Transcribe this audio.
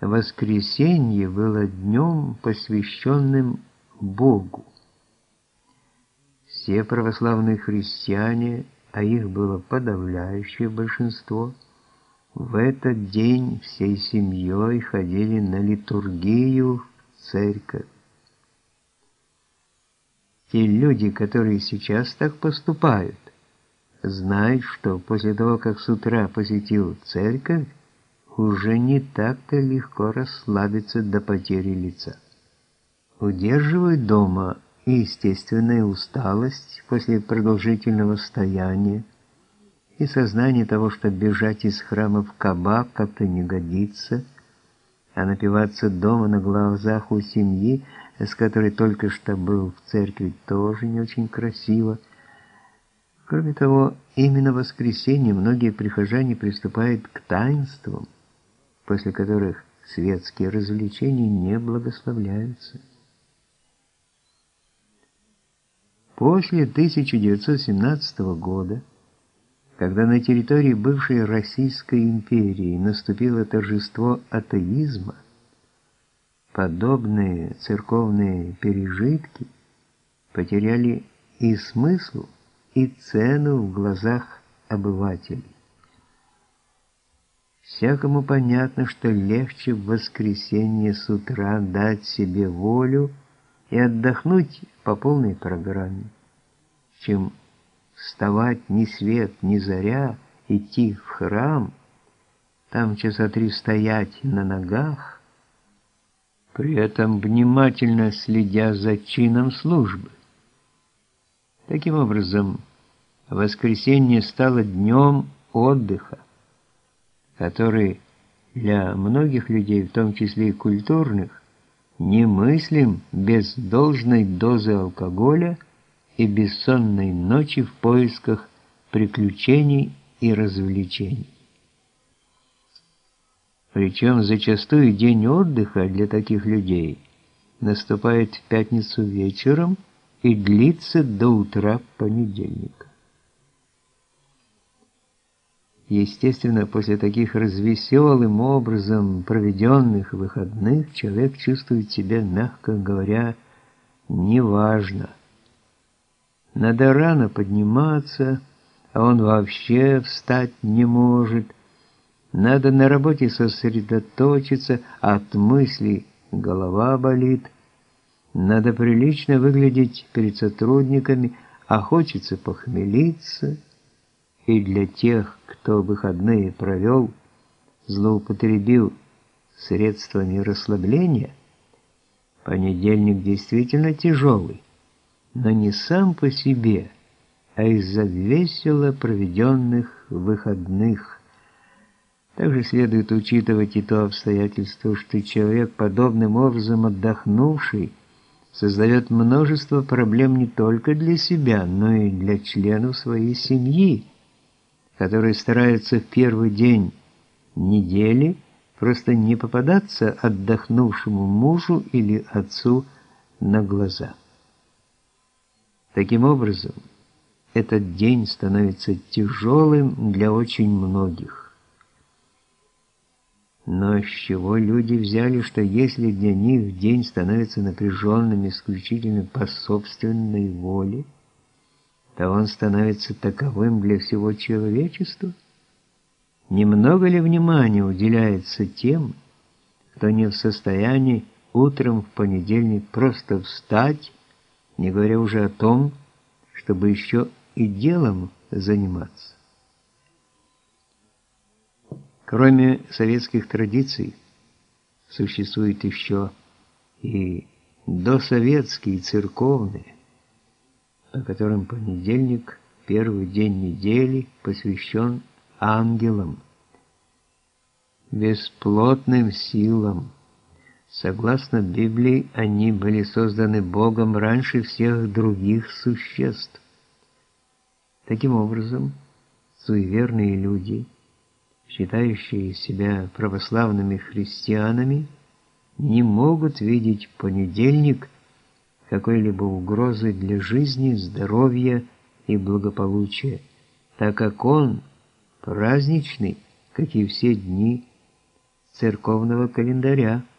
Воскресенье было днем, посвященным Богу. Все православные христиане, а их было подавляющее большинство, в этот день всей семьей ходили на литургию в церковь. Те люди, которые сейчас так поступают, знают, что после того, как с утра посетил церковь, уже не так-то легко расслабиться до потери лица. Удерживают дома и естественная усталость после продолжительного стояния, и сознание того, что бежать из храма в кабак как-то не годится, а напиваться дома на глазах у семьи, с которой только что был в церкви, тоже не очень красиво. Кроме того, именно в воскресенье многие прихожане приступают к таинствам, после которых светские развлечения не благословляются. После 1917 года, когда на территории бывшей Российской империи наступило торжество атеизма, подобные церковные пережитки потеряли и смысл, и цену в глазах обывателей. Всякому понятно, что легче в воскресенье с утра дать себе волю и отдохнуть по полной программе, чем вставать ни свет, ни заря, идти в храм, там часа три стоять на ногах, при этом внимательно следя за чином службы. Таким образом, воскресенье стало днем отдыха, который для многих людей, в том числе и культурных, немыслим без должной дозы алкоголя и бессонной ночи в поисках приключений и развлечений. Причем зачастую день отдыха для таких людей наступает в пятницу вечером и длится до утра понедельника. Естественно, после таких развеселым образом проведенных выходных человек чувствует себя, мягко говоря, неважно. Надо рано подниматься, а он вообще встать не может. Надо на работе сосредоточиться, от мыслей голова болит. Надо прилично выглядеть перед сотрудниками, а хочется похмелиться – и для тех, кто выходные провел, злоупотребил средствами расслабления, понедельник действительно тяжелый, но не сам по себе, а из-за весело проведенных выходных. Также следует учитывать и то обстоятельство, что человек, подобным образом отдохнувший, создает множество проблем не только для себя, но и для членов своей семьи, которые стараются в первый день недели просто не попадаться отдохнувшему мужу или отцу на глаза. Таким образом, этот день становится тяжелым для очень многих. Но с чего люди взяли, что если для них день становится напряженным исключительно по собственной воле, то он становится таковым для всего человечества? Немного ли внимания уделяется тем, кто не в состоянии утром в понедельник просто встать, не говоря уже о том, чтобы еще и делом заниматься? Кроме советских традиций, существуют еще и досоветские церковные, по которым понедельник, первый день недели, посвящен ангелам, бесплотным силам. Согласно Библии, они были созданы Богом раньше всех других существ. Таким образом, суеверные люди, считающие себя православными христианами, не могут видеть понедельник какой-либо угрозы для жизни, здоровья и благополучия, так как он праздничный, как и все дни церковного календаря –